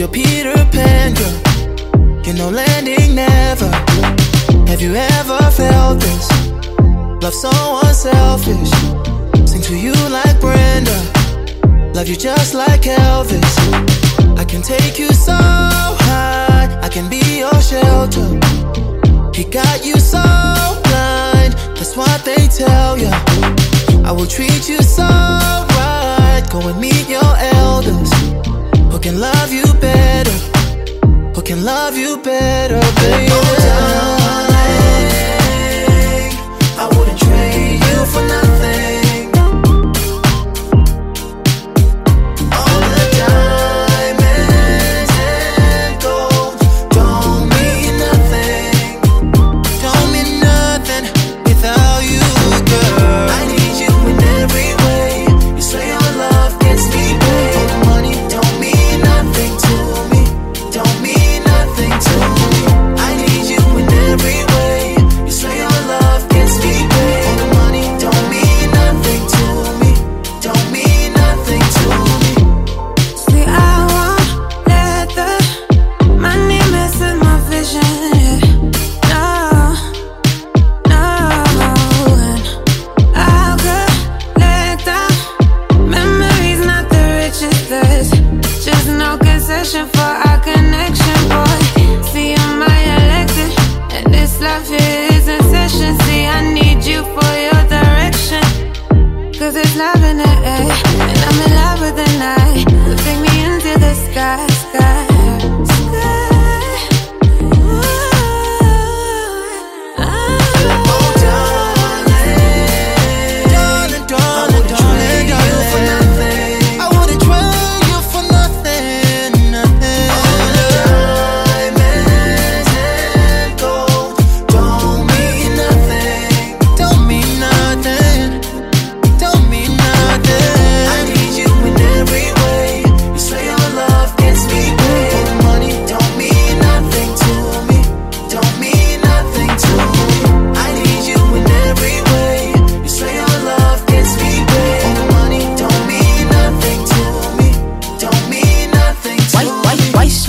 you're Peter Pan, girl. You're no landing, never. Have you ever felt this? Love so unselfish. Sing to you like Brenda. Love you just like Elvis. I can take you so high. I can be your shelter. He got you so blind. That's what they tell ya. I will treat you so right. Go and meet your elders. Who can love you better? Who can love you better, baby? Cause there's love in the air And I'm in love with the night. So take me into the sky, sky, sky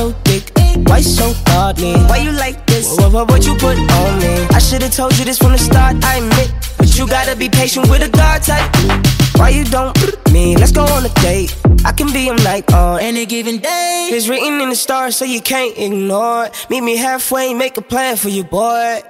so thick? Why so godly? Why you like this? What, what, what you put on me? I should've told you this from the start, I admit. But you gotta be patient with a God type. Why you don't me? Let's go on a date. I can be him like on any given day. It's written in the stars, so you can't ignore it. Meet me halfway, make a plan for you, boy.